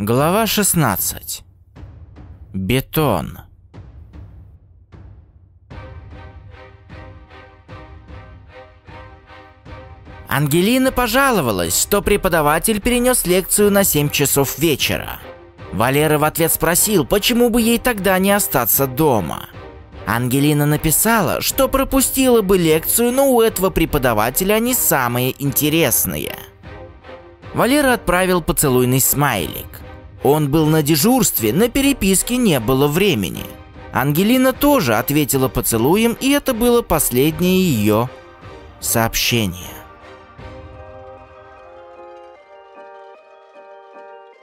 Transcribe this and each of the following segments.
Глава 16. Бетон. Ангелина пожаловалась, что преподаватель перенес лекцию на 7 часов вечера. Валера в ответ спросил, почему бы ей тогда не остаться дома. Ангелина написала, что пропустила бы лекцию, но у этого преподавателя они самые интересные. Валера отправил поцелуйный смайлик. Он был на дежурстве, на переписке не было времени. Ангелина тоже ответила поцелуем, и это было последнее ее сообщение.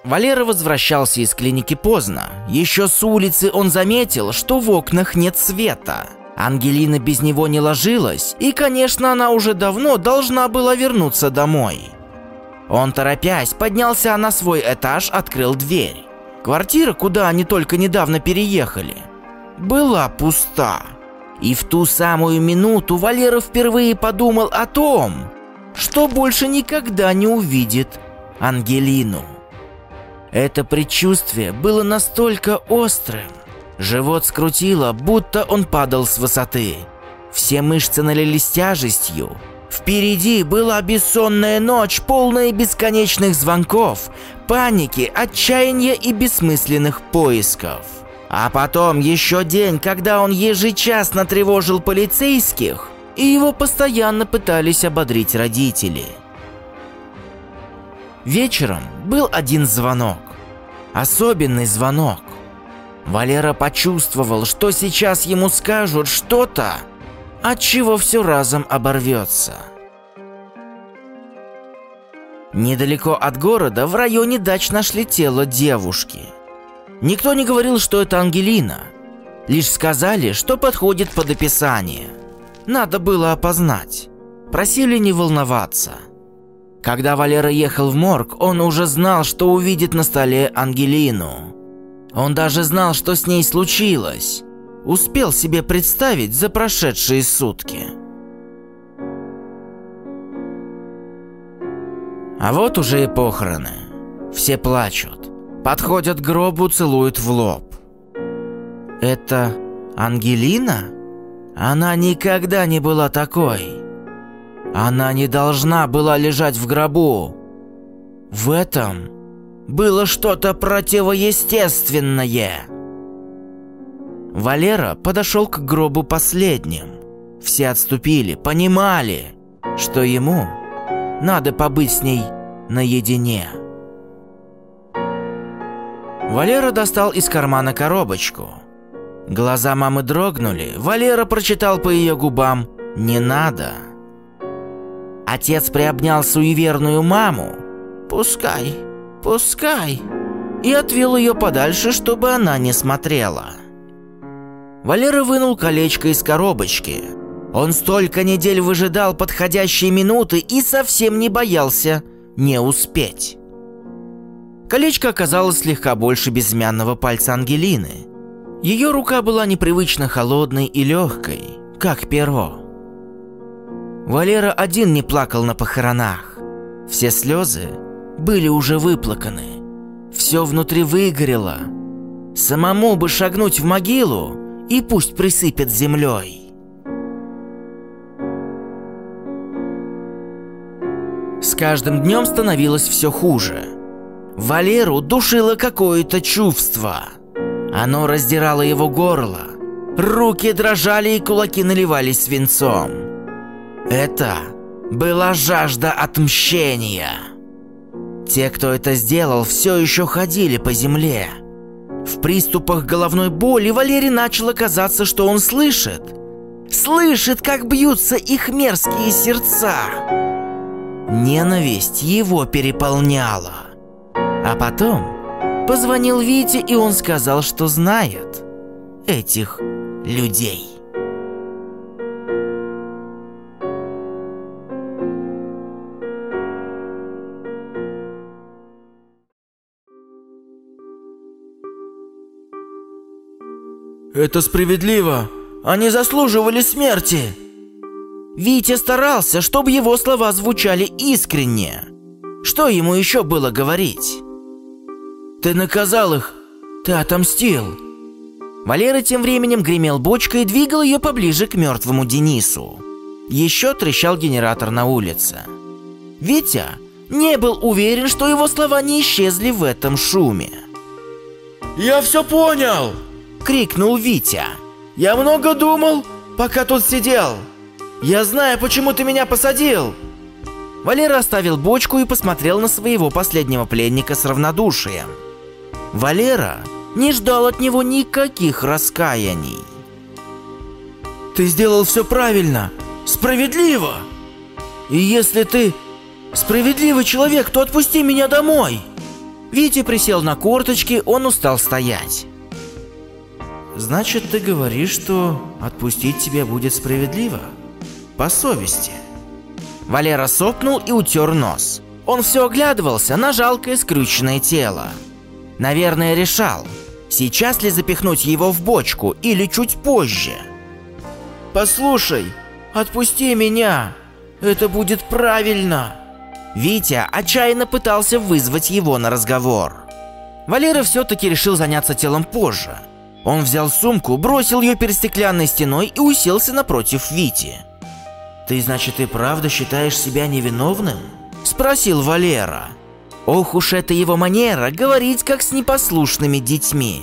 Валера возвращался из клиники поздно. Еще с улицы он заметил, что в окнах нет света. Ангелина без него не ложилась, и, конечно, она уже давно должна была вернуться домой. Он, торопясь, поднялся на свой этаж, открыл дверь. Квартира, куда они только недавно переехали, была пуста. И в ту самую минуту Валера впервые подумал о том, что больше никогда не увидит Ангелину. Это предчувствие было настолько острым. Живот скрутило, будто он падал с высоты. Все мышцы налились тяжестью. Впереди была бессонная ночь, полная бесконечных звонков, паники, отчаяния и бессмысленных поисков. А потом еще день, когда он ежечасно тревожил полицейских, и его постоянно пытались ободрить родители. Вечером был один звонок. Особенный звонок. Валера почувствовал, что сейчас ему скажут что-то, от чего все разом оборвется. Недалеко от города, в районе дач нашли тело девушки. Никто не говорил, что это Ангелина. Лишь сказали, что подходит под описание. Надо было опознать. Просили не волноваться. Когда Валера ехал в морг, он уже знал, что увидит на столе Ангелину. Он даже знал, что с ней случилось. Успел себе представить за прошедшие сутки. А вот уже и похороны. Все плачут. Подходят к гробу, целуют в лоб. Это Ангелина? Она никогда не была такой. Она не должна была лежать в гробу. В этом было что-то противоестественное. Валера подошел к гробу последним. Все отступили, понимали, что ему надо побыть с ней наедине. Валера достал из кармана коробочку. Глаза мамы дрогнули. Валера прочитал по ее губам «Не надо». Отец приобнял суеверную маму. «Пускай, пускай!» И отвел ее подальше, чтобы она не смотрела. Валера вынул колечко из коробочки. Он столько недель выжидал подходящей минуты и совсем не боялся не успеть. Колечко оказалось слегка больше безымянного пальца Ангелины. Ее рука была непривычно холодной и легкой, как перо. Валера один не плакал на похоронах. Все слезы были уже выплаканы. Все внутри выгорело. Самому бы шагнуть в могилу и пусть присыпет землей. С каждым днем становилось все хуже. Валеру душило какое-то чувство. Оно раздирало его горло. Руки дрожали и кулаки наливались свинцом. Это была жажда отмщения. Те, кто это сделал, все еще ходили по земле. В приступах головной боли Валерий начало казаться, что он слышит. Слышит, как бьются их мерзкие сердца. Ненависть его переполняла. А потом позвонил Вите, и он сказал, что знает этих людей. Это справедливо. Они заслуживали смерти. Витя старался, чтобы его слова звучали искренне. Что ему еще было говорить? Ты наказал их. Ты отомстил. Валера тем временем гремел бочкой и двигал ее поближе к мертвому Денису. Еще трещал генератор на улице. Витя не был уверен, что его слова не исчезли в этом шуме. «Я все понял!» – крикнул Витя. «Я много думал, пока тут сидел. Я знаю, почему ты меня посадил!» Валера оставил бочку и посмотрел на своего последнего пленника с равнодушием. Валера не ждал от него никаких раскаяний. «Ты сделал все правильно, справедливо! И если ты справедливый человек, то отпусти меня домой!» Витя присел на корточки, он устал стоять. «Значит, ты говоришь, что отпустить тебя будет справедливо? По совести?» Валера сопнул и утер нос. Он все оглядывался на жалкое скрюченное тело. Наверное, решал, сейчас ли запихнуть его в бочку или чуть позже. «Послушай, отпусти меня, это будет правильно!» Витя отчаянно пытался вызвать его на разговор. Валера все-таки решил заняться телом позже. Он взял сумку, бросил ее перед стеклянной стеной и уселся напротив Вити. «Ты, значит, и правда считаешь себя невиновным?» – спросил Валера. Ох уж это его манера говорить как с непослушными детьми.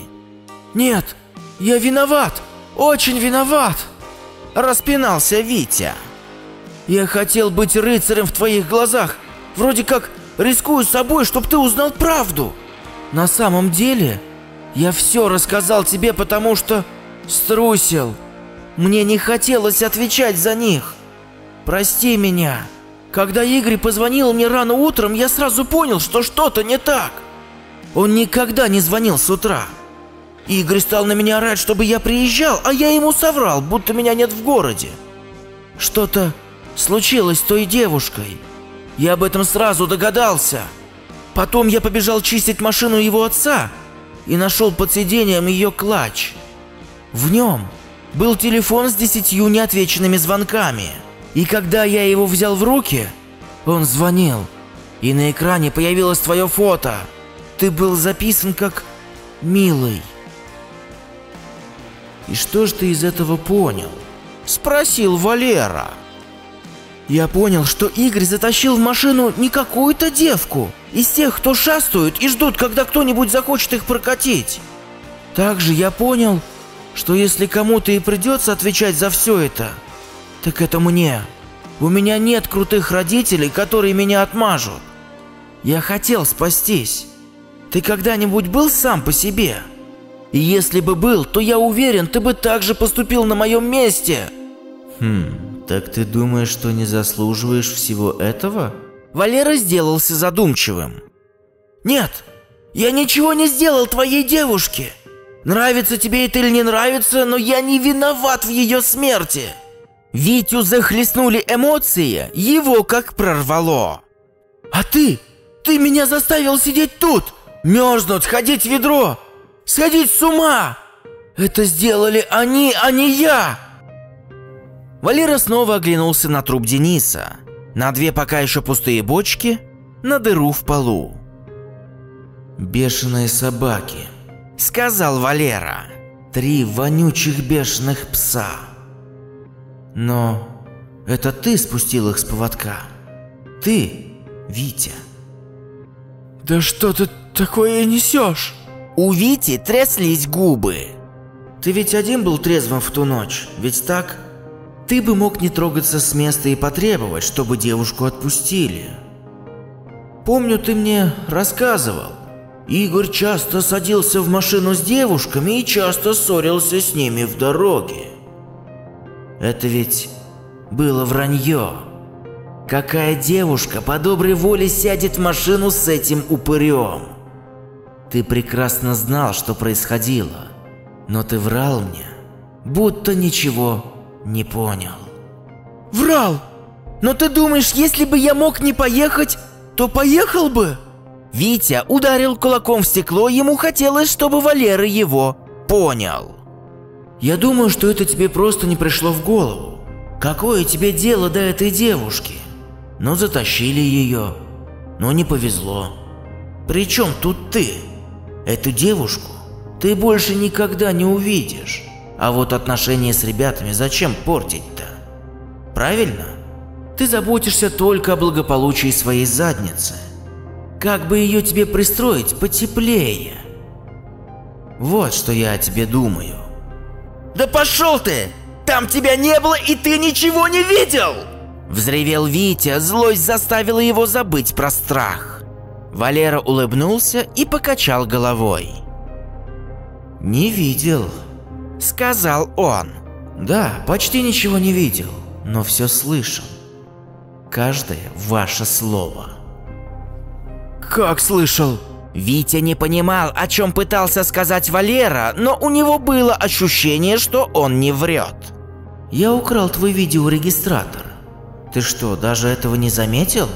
«Нет, я виноват, очень виноват!» – распинался Витя. «Я хотел быть рыцарем в твоих глазах, Вроде как рискую собой, чтобы ты узнал правду. На самом деле, я все рассказал тебе, потому что струсил. Мне не хотелось отвечать за них. Прости меня. Когда Игорь позвонил мне рано утром, я сразу понял, что что-то не так. Он никогда не звонил с утра. Игорь стал на меня орать, чтобы я приезжал, а я ему соврал, будто меня нет в городе. Что-то случилось с той девушкой. Я об этом сразу догадался. Потом я побежал чистить машину его отца и нашел под сиденьем ее клатч. В нем был телефон с десятью неотвеченными звонками. И когда я его взял в руки, он звонил. И на экране появилось твое фото. Ты был записан как «милый». «И что ж ты из этого понял?» – спросил Валера. Я понял, что Игорь затащил в машину не какую-то девку, из тех, кто шастают и ждут, когда кто-нибудь захочет их прокатить. Также я понял, что если кому-то и придется отвечать за все это, так это мне. У меня нет крутых родителей, которые меня отмажут. Я хотел спастись. Ты когда-нибудь был сам по себе? И если бы был, то я уверен, ты бы так же поступил на моем месте. Хм, «Так ты думаешь, что не заслуживаешь всего этого?» Валера сделался задумчивым. «Нет, я ничего не сделал твоей девушке. Нравится тебе это или не нравится, но я не виноват в ее смерти». Витю захлестнули эмоции, его как прорвало. «А ты? Ты меня заставил сидеть тут, мерзнуть, ходить в ведро, сходить с ума! Это сделали они, а не я!» Валера снова оглянулся на труп Дениса, на две пока еще пустые бочки, на дыру в полу. «Бешеные собаки», — сказал Валера. «Три вонючих бешеных пса». «Но это ты спустил их с поводка. Ты, Витя». «Да что ты такое несешь?» У Вити тряслись губы. «Ты ведь один был трезвым в ту ночь, ведь так?» Ты бы мог не трогаться с места и потребовать, чтобы девушку отпустили. Помню, ты мне рассказывал. Игорь часто садился в машину с девушками и часто ссорился с ними в дороге. Это ведь было вранье. Какая девушка по доброй воле сядет в машину с этим упырем? Ты прекрасно знал, что происходило, но ты врал мне, будто ничего не понял. Врал! Но ты думаешь, если бы я мог не поехать, то поехал бы? Витя ударил кулаком в стекло, ему хотелось, чтобы Валера его понял. Я думаю, что это тебе просто не пришло в голову. Какое тебе дело до этой девушки? Ну, затащили ее. Но не повезло. Причем тут ты? Эту девушку ты больше никогда не увидишь. А вот отношения с ребятами зачем портить-то? Правильно? Ты заботишься только о благополучии своей задницы. Как бы ее тебе пристроить потеплее? Вот что я о тебе думаю. Да пошел ты! Там тебя не было и ты ничего не видел! Взревел Витя, злость заставила его забыть про страх. Валера улыбнулся и покачал головой. «Не видел», — сказал он. «Да, почти ничего не видел, но все слышал. Каждое ваше слово». «Как слышал?» Витя не понимал, о чем пытался сказать Валера, но у него было ощущение, что он не врет. «Я украл твой видеорегистратор. Ты что, даже этого не заметил?»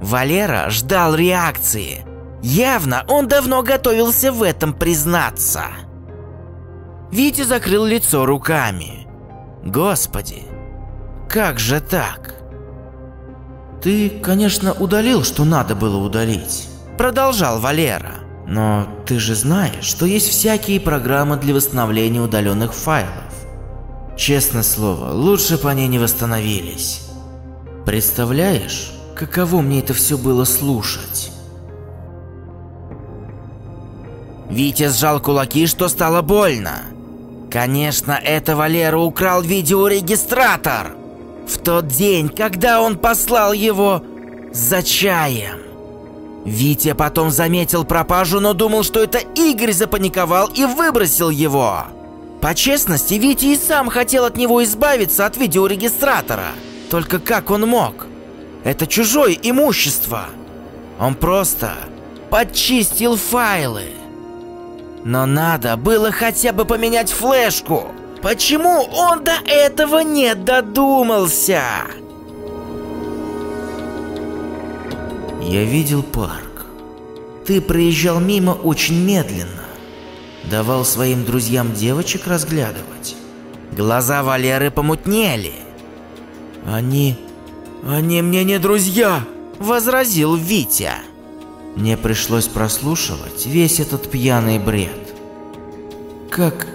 Валера ждал реакции. Явно он давно готовился в этом признаться. Витя закрыл лицо руками. Господи, как же так? Ты, конечно, удалил, что надо было удалить. Продолжал Валера. Но ты же знаешь, что есть всякие программы для восстановления удаленных файлов. Честное слово, лучше бы они не восстановились. Представляешь, каково мне это все было слушать? Витя сжал кулаки, что стало больно. Конечно, это Валера украл видеорегистратор. В тот день, когда он послал его за чаем. Витя потом заметил пропажу, но думал, что это Игорь запаниковал и выбросил его. По честности, Витя и сам хотел от него избавиться от видеорегистратора. Только как он мог? Это чужое имущество. Он просто подчистил файлы. Но надо было хотя бы поменять флешку. Почему он до этого не додумался? Я видел парк. Ты проезжал мимо очень медленно. Давал своим друзьям девочек разглядывать. Глаза Валеры помутнели. Они... они мне не друзья, возразил Витя. Мне пришлось прослушивать весь этот пьяный бред. Как...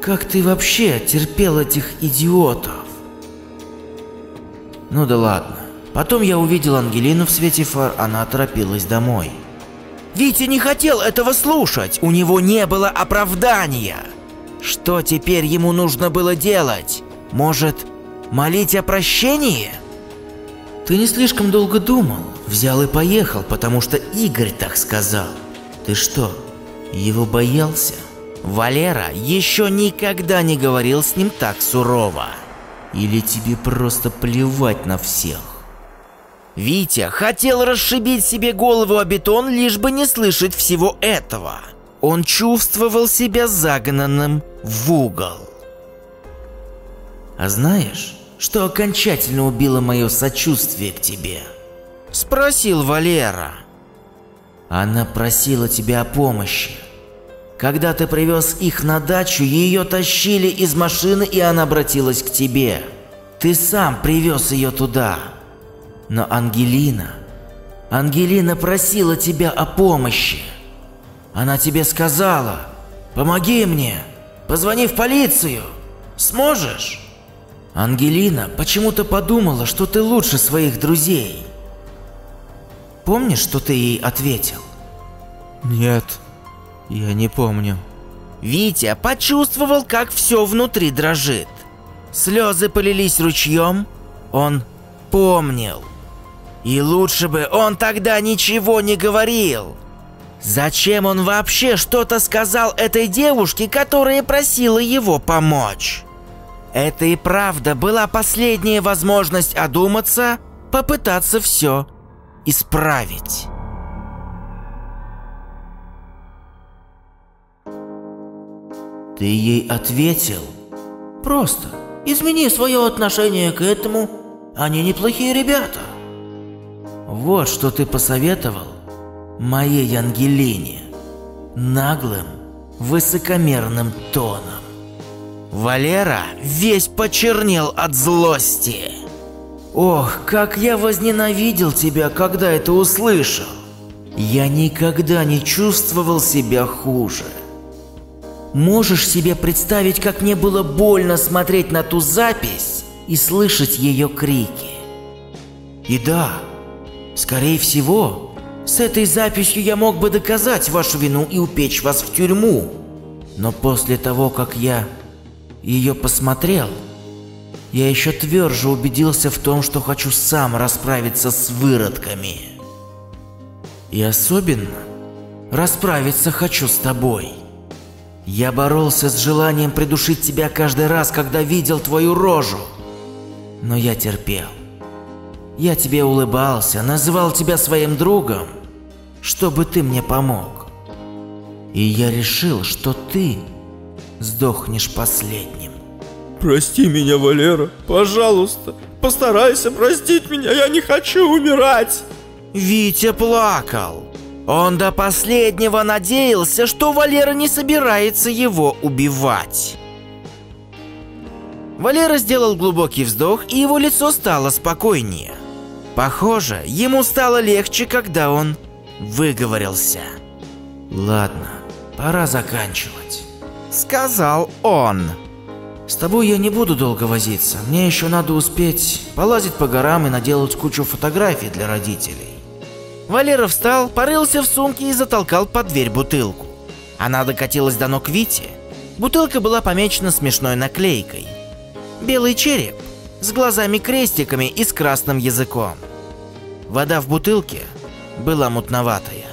как ты вообще терпел этих идиотов? Ну да ладно. Потом я увидел Ангелину в свете фар, она торопилась домой. Витя не хотел этого слушать, у него не было оправдания. Что теперь ему нужно было делать? Может, молить о прощении? Ты не слишком долго думал, взял и поехал, потому что Игорь так сказал. Ты что, его боялся? Валера еще никогда не говорил с ним так сурово. Или тебе просто плевать на всех? Витя хотел расшибить себе голову о бетон, лишь бы не слышать всего этого. Он чувствовал себя загнанным в угол. «А знаешь, что окончательно убило мое сочувствие к тебе?» Спросил Валера. Она просила тебя о помощи. Когда ты привез их на дачу, ее тащили из машины, и она обратилась к тебе. Ты сам привез ее туда. Но Ангелина... Ангелина просила тебя о помощи. Она тебе сказала, помоги мне, позвони в полицию. Сможешь? Ангелина почему-то подумала, что ты лучше своих друзей. Помнишь, что ты ей ответил? Нет, я не помню. Витя почувствовал, как все внутри дрожит. Слезы полились ручьем. Он помнил. И лучше бы он тогда ничего не говорил. Зачем он вообще что-то сказал этой девушке, которая просила его помочь? Это и правда была последняя возможность одуматься, попытаться все исправить. Ты ей ответил? Просто измени свое отношение к этому, они неплохие ребята. Вот что ты посоветовал моей Ангелине наглым, высокомерным тоном. Валера весь почернел от злости. Ох, как я возненавидел тебя, когда это услышал. Я никогда не чувствовал себя хуже. Можешь себе представить, как мне было больно смотреть на ту запись и слышать ее крики? И да, скорее всего, с этой записью я мог бы доказать вашу вину и упечь вас в тюрьму. Но после того, как я ее посмотрел, я еще тверже убедился в том, что хочу сам расправиться с выродками. И особенно расправиться хочу с тобой. Я боролся с желанием придушить тебя каждый раз, когда видел твою рожу. Но я терпел. Я тебе улыбался, называл тебя своим другом, чтобы ты мне помог. И я решил, что ты сдохнешь последним. Прости меня, Валера, пожалуйста. Постарайся простить меня, я не хочу умирать. Витя плакал. Он до последнего надеялся, что Валера не собирается его убивать. Валера сделал глубокий вздох, и его лицо стало спокойнее. Похоже, ему стало легче, когда он выговорился. Ладно, пора заканчивать. Сказал он. С тобой я не буду долго возиться. Мне еще надо успеть полазить по горам и наделать кучу фотографий для родителей. Валера встал, порылся в сумке и затолкал под дверь бутылку. Она докатилась до ног Вити. Бутылка была помечена смешной наклейкой. Белый череп с глазами-крестиками и с красным языком. Вода в бутылке была мутноватая.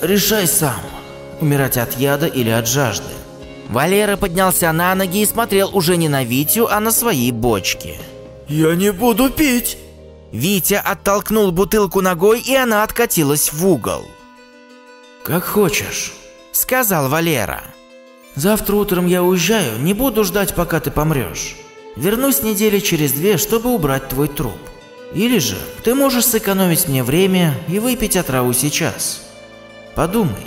Решай сам, умирать от яда или от жажды. Валера поднялся на ноги и смотрел уже не на Витю, а на свои бочки. Я не буду пить. Витя оттолкнул бутылку ногой, и она откатилась в угол. «Как хочешь», — сказал Валера. «Завтра утром я уезжаю, не буду ждать, пока ты помрешь. Вернусь недели через две, чтобы убрать твой труп. Или же ты можешь сэкономить мне время и выпить отраву сейчас. Подумай,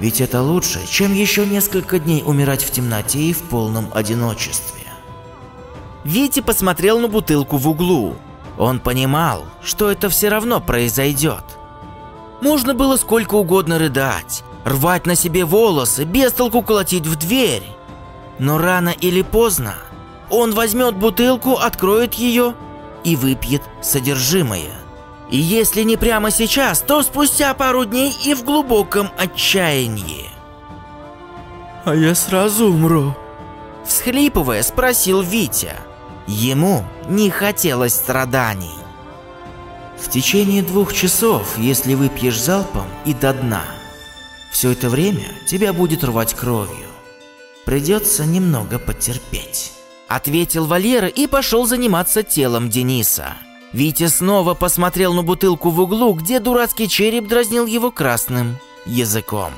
ведь это лучше, чем еще несколько дней умирать в темноте и в полном одиночестве». Витя посмотрел на бутылку в углу. Он понимал, что это все равно произойдет. Можно было сколько угодно рыдать, рвать на себе волосы, без толку колотить в дверь. Но рано или поздно он возьмет бутылку, откроет ее и выпьет содержимое. И если не прямо сейчас, то спустя пару дней и в глубоком отчаянии. А я сразу умру. Всхлипывая, спросил Витя. Ему не хотелось страданий. В течение двух часов, если выпьешь залпом и до дна, все это время тебя будет рвать кровью. Придется немного потерпеть. Ответил Валера и пошел заниматься телом Дениса. Витя снова посмотрел на бутылку в углу, где дурацкий череп дразнил его красным языком.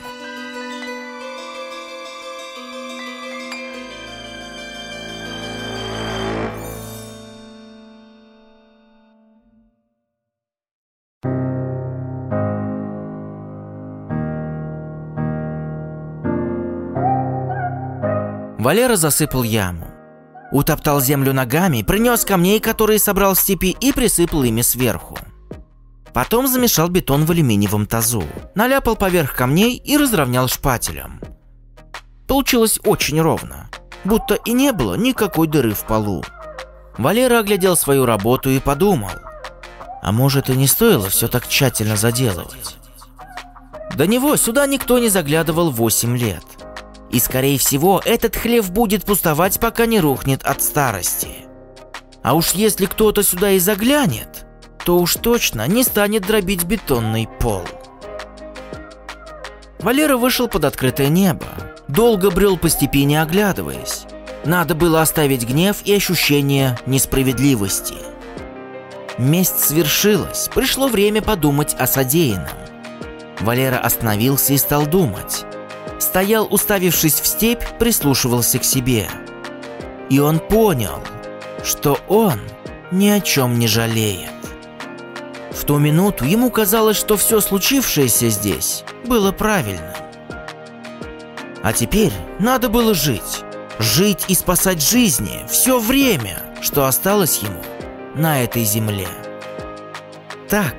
Валера засыпал яму. Утоптал землю ногами, принес камней, которые собрал в степи, и присыпал ими сверху. Потом замешал бетон в алюминиевом тазу, наляпал поверх камней и разровнял шпателем. Получилось очень ровно, будто и не было никакой дыры в полу. Валера оглядел свою работу и подумал, а может и не стоило все так тщательно заделывать. До него сюда никто не заглядывал 8 лет. И скорее всего, этот хлев будет пустовать, пока не рухнет от старости. А уж если кто-то сюда и заглянет, то уж точно не станет дробить бетонный пол. Валера вышел под открытое небо. Долго брел по степи, не оглядываясь. Надо было оставить гнев и ощущение несправедливости. Месть свершилась, пришло время подумать о содеянном. Валера остановился и стал думать стоял, уставившись в степь, прислушивался к себе. И он понял, что он ни о чем не жалеет. В ту минуту ему казалось, что все случившееся здесь было правильно. А теперь надо было жить. Жить и спасать жизни все время, что осталось ему на этой земле. Так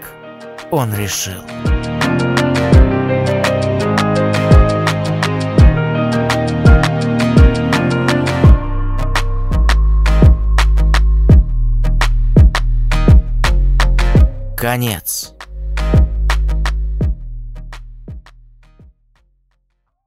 он решил. Конец.